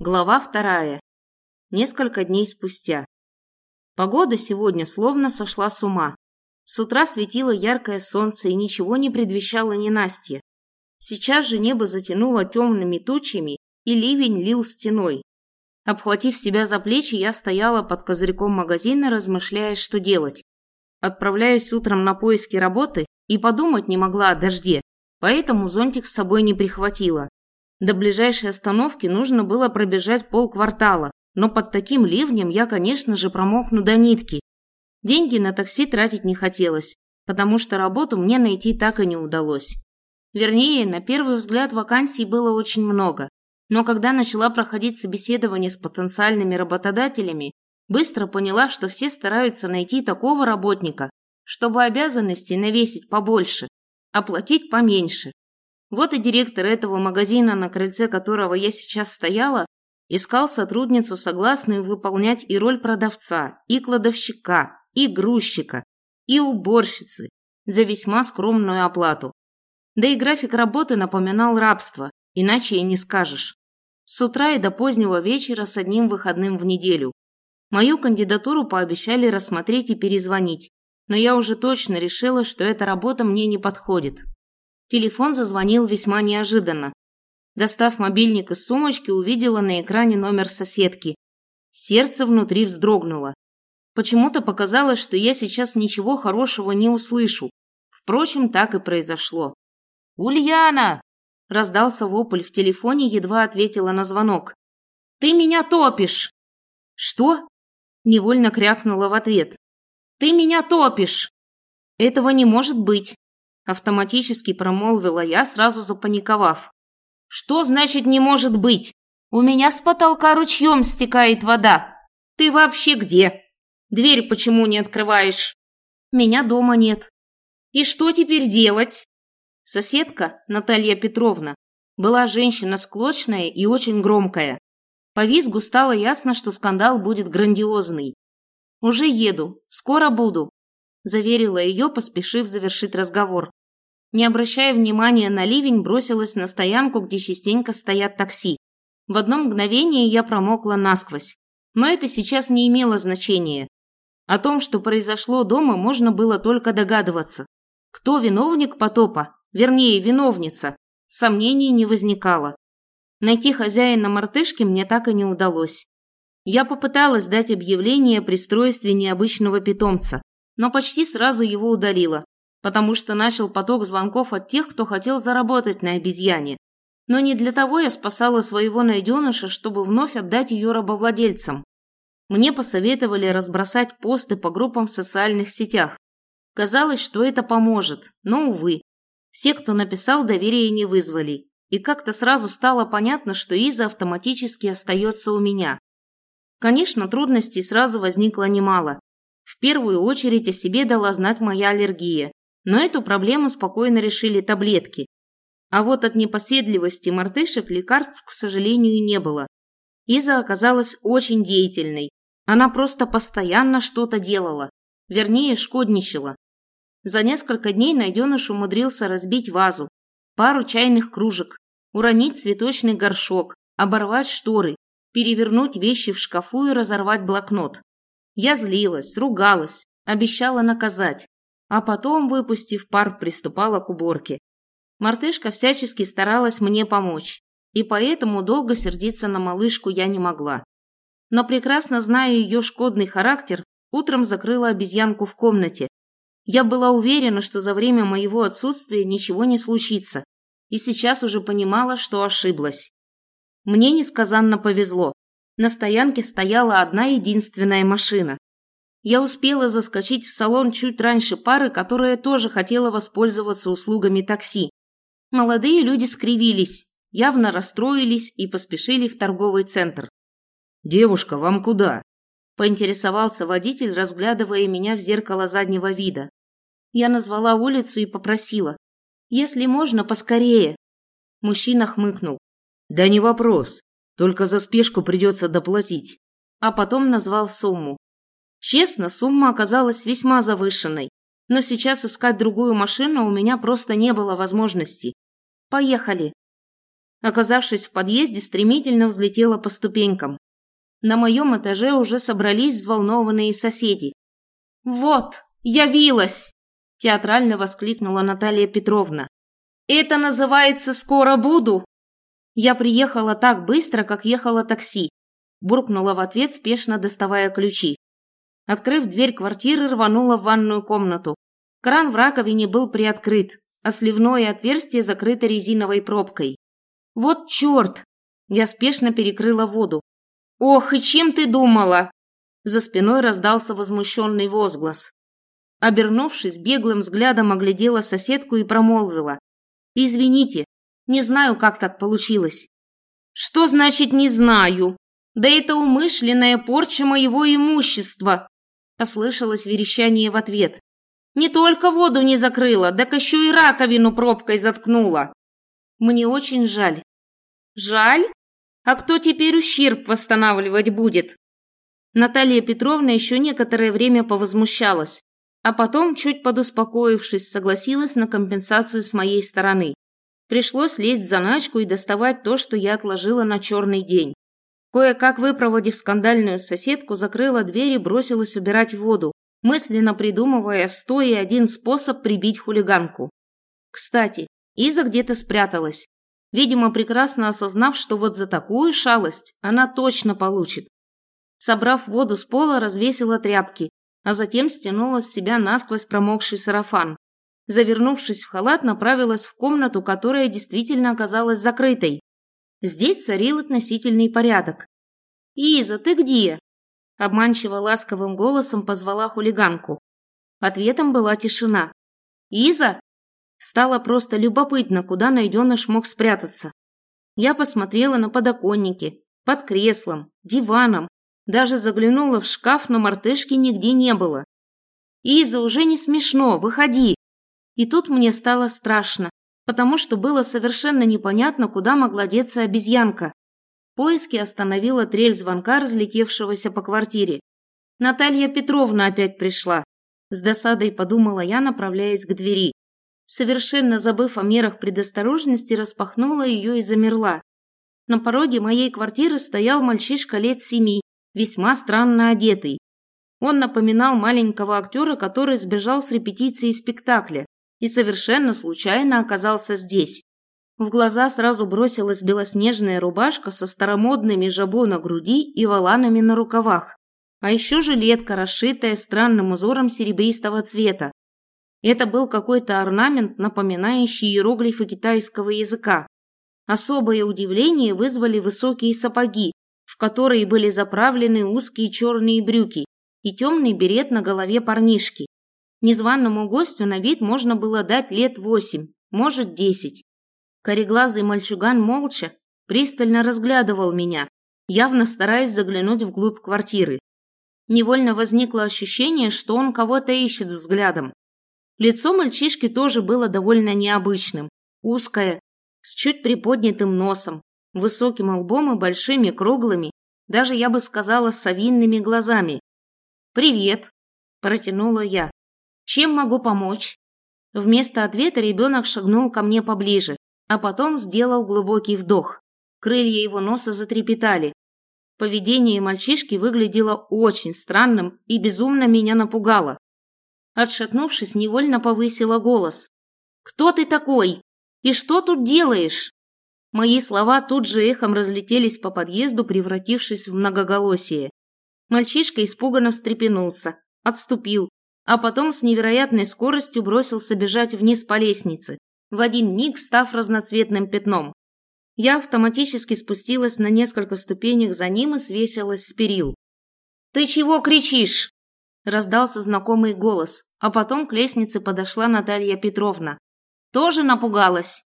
Глава вторая. Несколько дней спустя. Погода сегодня словно сошла с ума. С утра светило яркое солнце и ничего не предвещало ненастья. Сейчас же небо затянуло темными тучами, и ливень лил стеной. Обхватив себя за плечи, я стояла под козырьком магазина, размышляя, что делать. Отправляюсь утром на поиски работы и подумать не могла о дожде, поэтому зонтик с собой не прихватила. До ближайшей остановки нужно было пробежать полквартала, но под таким ливнем я, конечно же, промокну до нитки. Деньги на такси тратить не хотелось, потому что работу мне найти так и не удалось. Вернее, на первый взгляд вакансий было очень много, но когда начала проходить собеседование с потенциальными работодателями, быстро поняла, что все стараются найти такого работника, чтобы обязанностей навесить побольше, а платить поменьше. Вот и директор этого магазина, на крыльце которого я сейчас стояла, искал сотрудницу, согласную выполнять и роль продавца, и кладовщика, и грузчика, и уборщицы за весьма скромную оплату. Да и график работы напоминал рабство, иначе и не скажешь. С утра и до позднего вечера с одним выходным в неделю. Мою кандидатуру пообещали рассмотреть и перезвонить, но я уже точно решила, что эта работа мне не подходит. Телефон зазвонил весьма неожиданно. Достав мобильник из сумочки, увидела на экране номер соседки. Сердце внутри вздрогнуло. Почему-то показалось, что я сейчас ничего хорошего не услышу. Впрочем, так и произошло. «Ульяна!» – раздался вопль в телефоне, едва ответила на звонок. «Ты меня топишь!» «Что?» – невольно крякнула в ответ. «Ты меня топишь!» «Этого не может быть!» Автоматически промолвила я, сразу запаниковав. «Что значит не может быть? У меня с потолка ручьем стекает вода. Ты вообще где? Дверь почему не открываешь?» «Меня дома нет». «И что теперь делать?» Соседка, Наталья Петровна, была женщина склочная и очень громкая. По визгу стало ясно, что скандал будет грандиозный. «Уже еду, скоро буду», – заверила ее, поспешив завершить разговор. Не обращая внимания на ливень, бросилась на стоянку, где частенько стоят такси. В одно мгновение я промокла насквозь. Но это сейчас не имело значения. О том, что произошло дома, можно было только догадываться. Кто виновник потопа? Вернее, виновница. Сомнений не возникало. Найти хозяина мартышки мне так и не удалось. Я попыталась дать объявление о пристройстве необычного питомца, но почти сразу его удалила, потому что начал поток звонков от тех, кто хотел заработать на обезьяне. Но не для того я спасала своего найденыша, чтобы вновь отдать ее рабовладельцам. Мне посоветовали разбросать посты по группам в социальных сетях. Казалось, что это поможет, но, увы. Все, кто написал, доверия не вызвали. И как-то сразу стало понятно, что Иза автоматически остается у меня. Конечно, трудностей сразу возникло немало. В первую очередь о себе дала знать моя аллергия но эту проблему спокойно решили таблетки. А вот от непоседливости мартышек лекарств, к сожалению, не было. Иза оказалась очень деятельной. Она просто постоянно что-то делала. Вернее, шкодничала. За несколько дней найденыш умудрился разбить вазу, пару чайных кружек, уронить цветочный горшок, оборвать шторы, перевернуть вещи в шкафу и разорвать блокнот. Я злилась, ругалась, обещала наказать а потом, выпустив пар, приступала к уборке. Мартышка всячески старалась мне помочь, и поэтому долго сердиться на малышку я не могла. Но прекрасно зная ее шкодный характер, утром закрыла обезьянку в комнате. Я была уверена, что за время моего отсутствия ничего не случится, и сейчас уже понимала, что ошиблась. Мне несказанно повезло. На стоянке стояла одна единственная машина. Я успела заскочить в салон чуть раньше пары, которая тоже хотела воспользоваться услугами такси. Молодые люди скривились, явно расстроились и поспешили в торговый центр. «Девушка, вам куда?» – поинтересовался водитель, разглядывая меня в зеркало заднего вида. Я назвала улицу и попросила. «Если можно, поскорее». Мужчина хмыкнул. «Да не вопрос. Только за спешку придется доплатить». А потом назвал сумму. Честно, сумма оказалась весьма завышенной, но сейчас искать другую машину у меня просто не было возможности. Поехали. Оказавшись в подъезде, стремительно взлетела по ступенькам. На моем этаже уже собрались взволнованные соседи. «Вот, явилась!» – театрально воскликнула Наталья Петровна. «Это называется «скоро буду»?» Я приехала так быстро, как ехала такси. Буркнула в ответ, спешно доставая ключи. Открыв дверь квартиры, рванула в ванную комнату. Кран в раковине был приоткрыт, а сливное отверстие закрыто резиновой пробкой. «Вот черт!» Я спешно перекрыла воду. «Ох, и чем ты думала?» За спиной раздался возмущенный возглас. Обернувшись, беглым взглядом оглядела соседку и промолвила. «Извините, не знаю, как так получилось». «Что значит «не знаю»? Да это умышленная порча моего имущества!» Послышалось верещание в ответ. «Не только воду не закрыла, так еще и раковину пробкой заткнула!» «Мне очень жаль». «Жаль? А кто теперь ущерб восстанавливать будет?» Наталья Петровна еще некоторое время повозмущалась, а потом, чуть подуспокоившись, согласилась на компенсацию с моей стороны. Пришлось лезть в заначку и доставать то, что я отложила на черный день. Кое-как выпроводив скандальную соседку, закрыла дверь и бросилась убирать воду, мысленно придумывая сто и один способ прибить хулиганку. Кстати, Иза где-то спряталась, видимо, прекрасно осознав, что вот за такую шалость она точно получит. Собрав воду с пола, развесила тряпки, а затем стянула с себя насквозь промокший сарафан. Завернувшись в халат, направилась в комнату, которая действительно оказалась закрытой. Здесь царил относительный порядок. «Иза, ты где?» Обманчиво ласковым голосом позвала хулиганку. Ответом была тишина. «Иза?» Стало просто любопытно, куда найденыш мог спрятаться. Я посмотрела на подоконники, под креслом, диваном, даже заглянула в шкаф, но мартышки нигде не было. «Иза, уже не смешно, выходи!» И тут мне стало страшно, потому что было совершенно непонятно, куда могла деться обезьянка. Поиски остановила трель звонка, разлетевшегося по квартире. Наталья Петровна опять пришла. С досадой подумала я, направляясь к двери. Совершенно забыв о мерах предосторожности, распахнула ее и замерла. На пороге моей квартиры стоял мальчишка лет семи, весьма странно одетый. Он напоминал маленького актера, который сбежал с репетиции спектакля и совершенно случайно оказался здесь. В глаза сразу бросилась белоснежная рубашка со старомодными жабо на груди и воланами на рукавах, а еще жилетка, расшитая странным узором серебристого цвета. Это был какой-то орнамент, напоминающий иероглифы китайского языка. Особое удивление вызвали высокие сапоги, в которые были заправлены узкие черные брюки и темный берет на голове парнишки. Незваному гостю на вид можно было дать лет восемь, может десять. Кореглазый мальчуган молча, пристально разглядывал меня, явно стараясь заглянуть вглубь квартиры. Невольно возникло ощущение, что он кого-то ищет взглядом. Лицо мальчишки тоже было довольно необычным, узкое, с чуть приподнятым носом, высоким лбом и большими круглыми, даже я бы сказала, совинными глазами. «Привет!» – протянула я. «Чем могу помочь?» Вместо ответа ребенок шагнул ко мне поближе, а потом сделал глубокий вдох. Крылья его носа затрепетали. Поведение мальчишки выглядело очень странным и безумно меня напугало. Отшатнувшись, невольно повысила голос. «Кто ты такой? И что тут делаешь?» Мои слова тут же эхом разлетелись по подъезду, превратившись в многоголосие. Мальчишка испуганно встрепенулся, отступил, а потом с невероятной скоростью бросился бежать вниз по лестнице, в один миг став разноцветным пятном. Я автоматически спустилась на несколько ступенек за ним и свесилась с перил. «Ты чего кричишь?» Раздался знакомый голос, а потом к лестнице подошла Наталья Петровна. «Тоже напугалась?»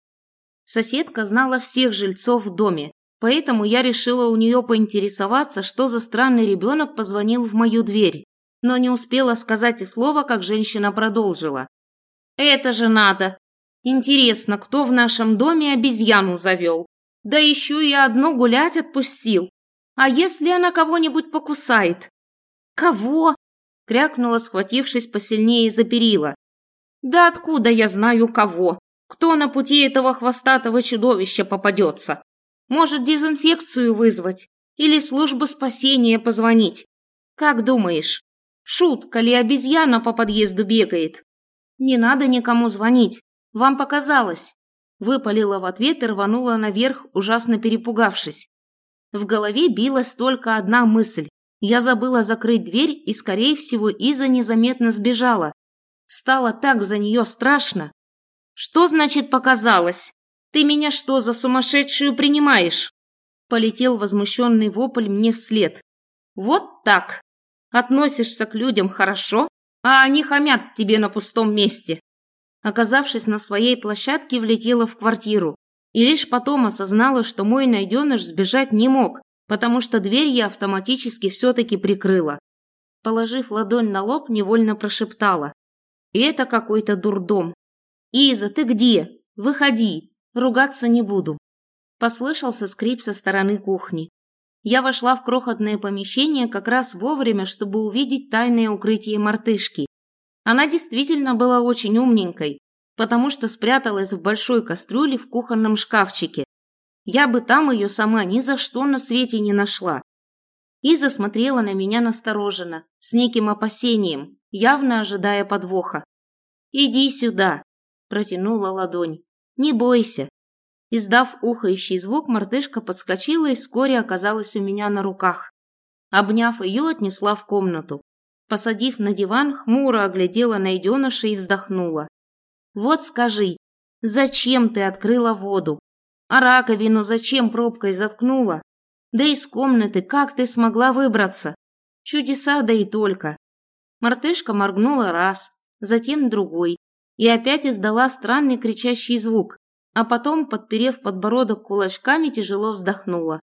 Соседка знала всех жильцов в доме, поэтому я решила у нее поинтересоваться, что за странный ребенок позвонил в мою дверь. Но не успела сказать и слова, как женщина продолжила. «Это же надо! Интересно, кто в нашем доме обезьяну завел? Да еще и одну гулять отпустил. А если она кого-нибудь покусает?» «Кого?» – крякнула, схватившись посильнее за перила. «Да откуда я знаю кого? Кто на пути этого хвостатого чудовища попадется? Может, дезинфекцию вызвать? Или службу спасения позвонить? Как думаешь, шутка ли обезьяна по подъезду бегает? Не надо никому звонить. Вам показалось. Выпалила в ответ и рванула наверх, ужасно перепугавшись. В голове билась только одна мысль. Я забыла закрыть дверь, и, скорее всего, Иза незаметно сбежала. Стало так за нее страшно. Что значит показалось? Ты меня что, за сумасшедшую принимаешь? Полетел возмущенный вопль мне вслед. Вот так. Относишься к людям хорошо, а они хамят тебе на пустом месте. Оказавшись на своей площадке, влетела в квартиру. И лишь потом осознала, что мой найденыш сбежать не мог, потому что дверь я автоматически все-таки прикрыла. Положив ладонь на лоб, невольно прошептала. И это какой-то дурдом. «Иза, ты где? Выходи, ругаться не буду». Послышался скрип со стороны кухни. Я вошла в крохотное помещение как раз вовремя, чтобы увидеть тайное укрытие мартышки. Она действительно была очень умненькой, потому что спряталась в большой кастрюле в кухонном шкафчике. Я бы там ее сама ни за что на свете не нашла. Иза смотрела на меня настороженно, с неким опасением, явно ожидая подвоха. «Иди сюда!» – протянула ладонь. «Не бойся!» Издав ухающий звук, мартышка подскочила и вскоре оказалась у меня на руках. Обняв ее, отнесла в комнату. Посадив на диван, хмуро оглядела найденыша и вздохнула. «Вот скажи, зачем ты открыла воду? А раковину зачем пробкой заткнула? Да из комнаты как ты смогла выбраться? Чудеса да и только!» Мартышка моргнула раз, затем другой, и опять издала странный кричащий звук, а потом, подперев подбородок кулачками, тяжело вздохнула.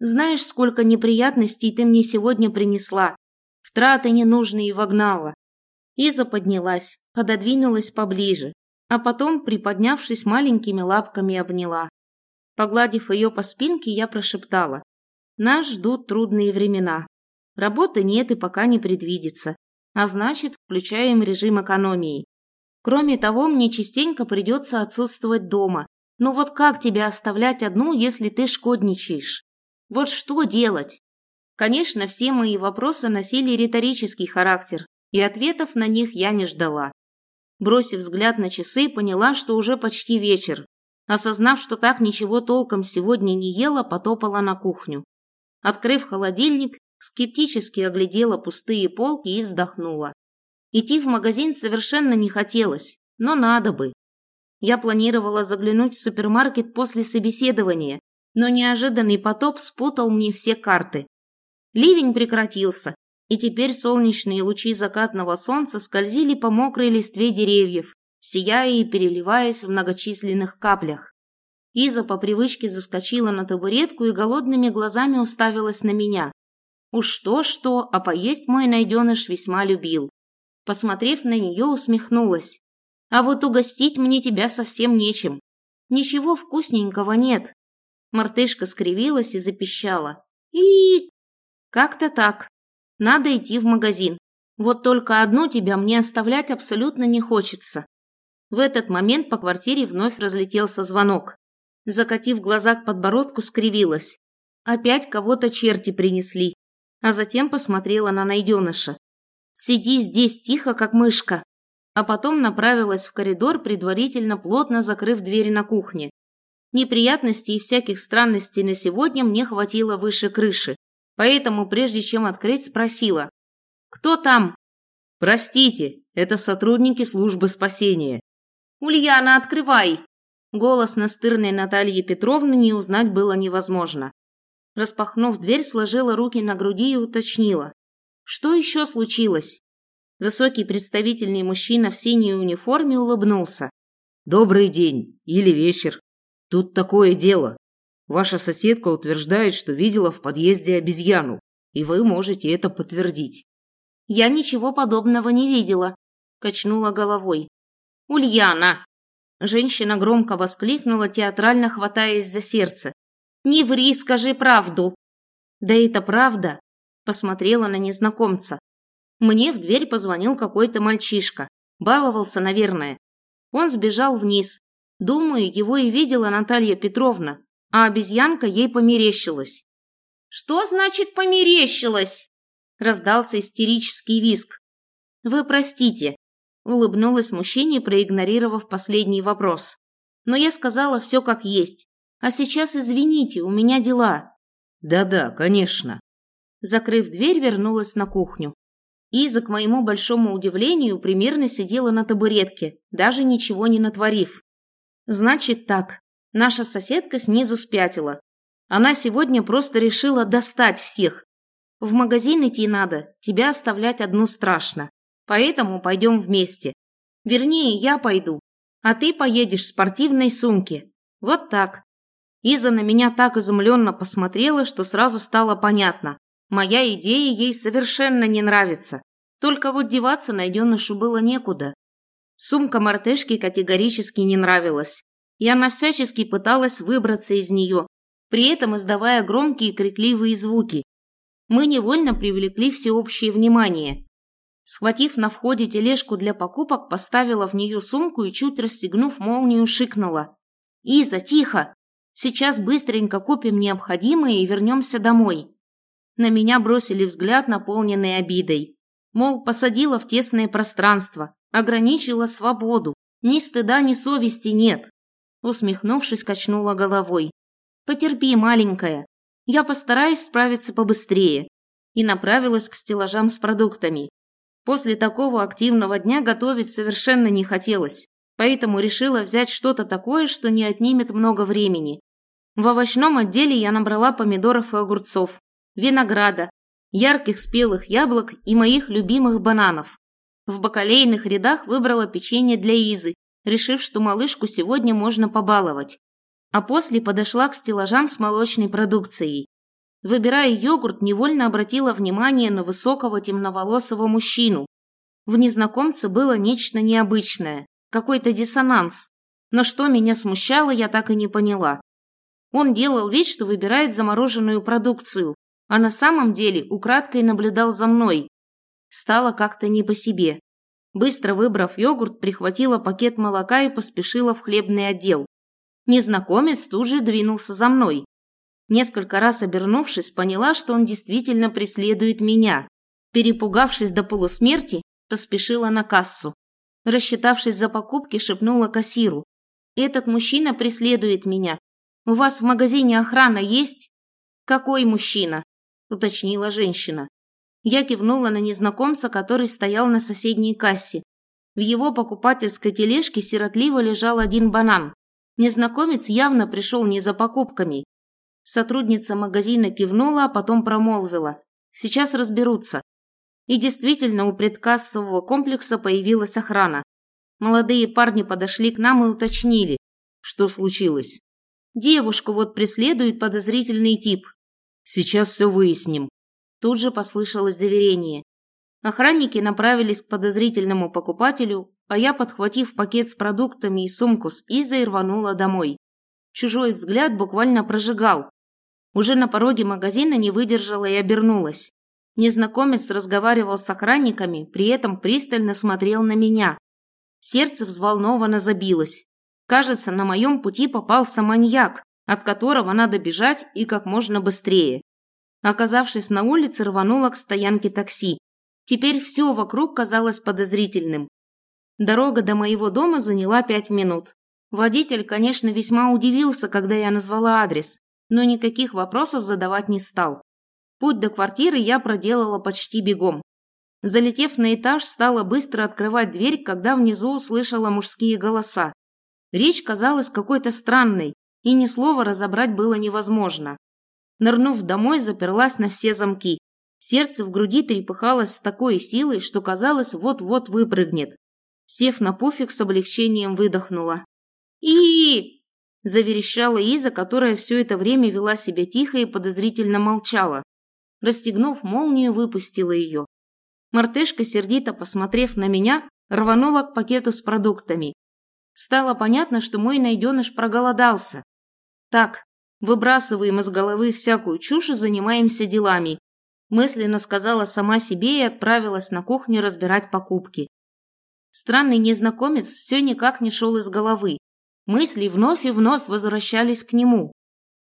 «Знаешь, сколько неприятностей ты мне сегодня принесла? В траты ненужные вогнала». Иза поднялась, пододвинулась поближе, а потом, приподнявшись маленькими лапками, обняла. Погладив ее по спинке, я прошептала. «Нас ждут трудные времена. Работы нет и пока не предвидится а значит, включаем режим экономии. Кроме того, мне частенько придется отсутствовать дома. Ну вот как тебя оставлять одну, если ты шкодничаешь? Вот что делать? Конечно, все мои вопросы носили риторический характер, и ответов на них я не ждала. Бросив взгляд на часы, поняла, что уже почти вечер. Осознав, что так ничего толком сегодня не ела, потопала на кухню. Открыв холодильник, скептически оглядела пустые полки и вздохнула. Идти в магазин совершенно не хотелось, но надо бы. Я планировала заглянуть в супермаркет после собеседования, но неожиданный потоп спутал мне все карты. Ливень прекратился, и теперь солнечные лучи закатного солнца скользили по мокрой листве деревьев, сияя и переливаясь в многочисленных каплях. Иза по привычке заскочила на табуретку и голодными глазами уставилась на меня. Уж что-что, а поесть мой найденыш весьма любил. Посмотрев на нее, усмехнулась. А вот угостить мне тебя совсем нечем. Ничего вкусненького нет. Мартышка скривилась и запищала. И как-то так. Надо идти в магазин. Вот только одну тебя мне оставлять абсолютно не хочется. В этот момент по квартире вновь разлетелся звонок. Закатив глаза к подбородку, скривилась. Опять кого-то черти принесли а затем посмотрела на найденыша. «Сиди здесь тихо, как мышка», а потом направилась в коридор, предварительно плотно закрыв двери на кухне. Неприятностей и всяких странностей на сегодня мне хватило выше крыши, поэтому прежде чем открыть, спросила «Кто там?» «Простите, это сотрудники службы спасения». «Ульяна, открывай!» Голос настырной Натальи Петровны не узнать было невозможно. Распахнув дверь, сложила руки на груди и уточнила. Что еще случилось? Высокий представительный мужчина в синей униформе улыбнулся. «Добрый день или вечер. Тут такое дело. Ваша соседка утверждает, что видела в подъезде обезьяну, и вы можете это подтвердить». «Я ничего подобного не видела», – качнула головой. «Ульяна!» Женщина громко воскликнула, театрально хватаясь за сердце. Не ври, скажи правду. Да это правда, посмотрела на незнакомца. Мне в дверь позвонил какой-то мальчишка. Баловался, наверное. Он сбежал вниз. Думаю, его и видела Наталья Петровна, а обезьянка ей померещилась. «Что значит померещилась?» Раздался истерический визг. «Вы простите», – улыбнулась мужчине, проигнорировав последний вопрос. «Но я сказала все как есть. А сейчас извините, у меня дела». «Да-да, конечно». Закрыв дверь, вернулась на кухню. Иза, к моему большому удивлению, примерно сидела на табуретке, даже ничего не натворив. Значит так, наша соседка снизу спятила. Она сегодня просто решила достать всех. В магазин идти надо, тебя оставлять одну страшно. Поэтому пойдем вместе. Вернее, я пойду, а ты поедешь в спортивной сумке. Вот так. Иза на меня так изумленно посмотрела, что сразу стало понятно. Моя идея ей совершенно не нравится. Только вот деваться найденышу было некуда. Сумка мартышки категорически не нравилась, и она всячески пыталась выбраться из нее, при этом издавая громкие крикливые звуки. Мы невольно привлекли всеобщее внимание. Схватив на входе тележку для покупок, поставила в нее сумку и, чуть расстегнув молнию, шикнула. «Иза, тихо! Сейчас быстренько купим необходимое и вернемся домой». На меня бросили взгляд, наполненный обидой. Мол, посадила в тесное пространство, ограничила свободу. Ни стыда, ни совести нет. Усмехнувшись, качнула головой. «Потерпи, маленькая. Я постараюсь справиться побыстрее». И направилась к стеллажам с продуктами. После такого активного дня готовить совершенно не хотелось, поэтому решила взять что-то такое, что не отнимет много времени. В овощном отделе я набрала помидоров и огурцов, винограда, ярких спелых яблок и моих любимых бананов. В бакалейных рядах выбрала печенье для Изы, решив, что малышку сегодня можно побаловать. А после подошла к стеллажам с молочной продукцией. Выбирая йогурт, невольно обратила внимание на высокого темноволосого мужчину. В незнакомце было нечто необычное, какой-то диссонанс. Но что меня смущало, я так и не поняла. Он делал вид, что выбирает замороженную продукцию, а на самом деле украдкой наблюдал за мной. Стало как-то не по себе. Быстро выбрав йогурт, прихватила пакет молока и поспешила в хлебный отдел. Незнакомец тут же двинулся за мной. Несколько раз обернувшись, поняла, что он действительно преследует меня. Перепугавшись до полусмерти, поспешила на кассу. Рассчитавшись за покупки, шепнула кассиру. «Этот мужчина преследует меня. У вас в магазине охрана есть?» «Какой мужчина?» – уточнила женщина. Я кивнула на незнакомца, который стоял на соседней кассе. В его покупательской тележке сиротливо лежал один банан. Незнакомец явно пришел не за покупками. Сотрудница магазина кивнула, а потом промолвила. «Сейчас разберутся». И действительно, у предкассового комплекса появилась охрана. Молодые парни подошли к нам и уточнили, что случилось. Девушку вот преследует подозрительный тип. Сейчас все выясним. Тут же послышалось заверение. Охранники направились к подозрительному покупателю, а я, подхватив пакет с продуктами и сумку с Изой, рванула домой. Чужой взгляд буквально прожигал. Уже на пороге магазина не выдержала и обернулась. Незнакомец разговаривал с охранниками, при этом пристально смотрел на меня. Сердце взволнованно забилось. Кажется, на моем пути попался маньяк от которого надо бежать и как можно быстрее. Оказавшись на улице, рванула к стоянке такси. Теперь все вокруг казалось подозрительным. Дорога до моего дома заняла пять минут. Водитель, конечно, весьма удивился, когда я назвала адрес, но никаких вопросов задавать не стал. Путь до квартиры я проделала почти бегом. Залетев на этаж, стала быстро открывать дверь, когда внизу услышала мужские голоса. Речь казалась какой-то странной, и ни слова разобрать было невозможно. Нырнув домой, заперлась на все замки. Сердце в груди трепыхалось с такой силой, что казалось, вот-вот выпрыгнет. Сев на пуфик, с облегчением выдохнула. и заверещала Иза, которая все это время вела себя тихо и подозрительно молчала. Расстегнув молнию, выпустила ее. Мартышка, сердито посмотрев на меня, рванула к пакету с продуктами. Стало понятно, что мой найденыш проголодался. Так, выбрасываем из головы всякую чушь и занимаемся делами. Мысленно сказала сама себе и отправилась на кухню разбирать покупки. Странный незнакомец все никак не шел из головы. Мысли вновь и вновь возвращались к нему.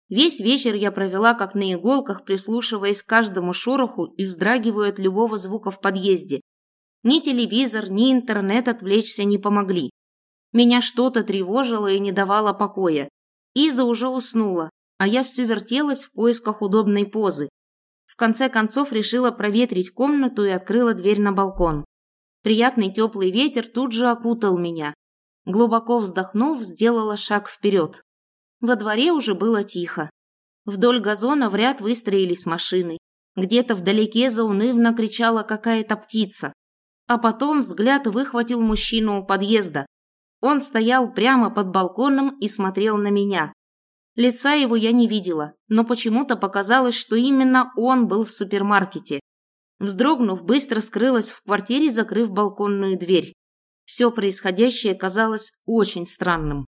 Весь вечер я провела как на иголках, прислушиваясь к каждому шороху и вздрагивая от любого звука в подъезде. Ни телевизор, ни интернет отвлечься не помогли. Меня что-то тревожило и не давало покоя. Иза уже уснула, а я все вертелась в поисках удобной позы. В конце концов решила проветрить комнату и открыла дверь на балкон. Приятный теплый ветер тут же окутал меня. Глубоко вздохнув, сделала шаг вперед. Во дворе уже было тихо. Вдоль газона в ряд выстроились машины. Где-то вдалеке заунывно кричала какая-то птица. А потом взгляд выхватил мужчину у подъезда. Он стоял прямо под балконом и смотрел на меня. Лица его я не видела, но почему-то показалось, что именно он был в супермаркете. Вздрогнув, быстро скрылась в квартире, закрыв балконную дверь. Все происходящее казалось очень странным.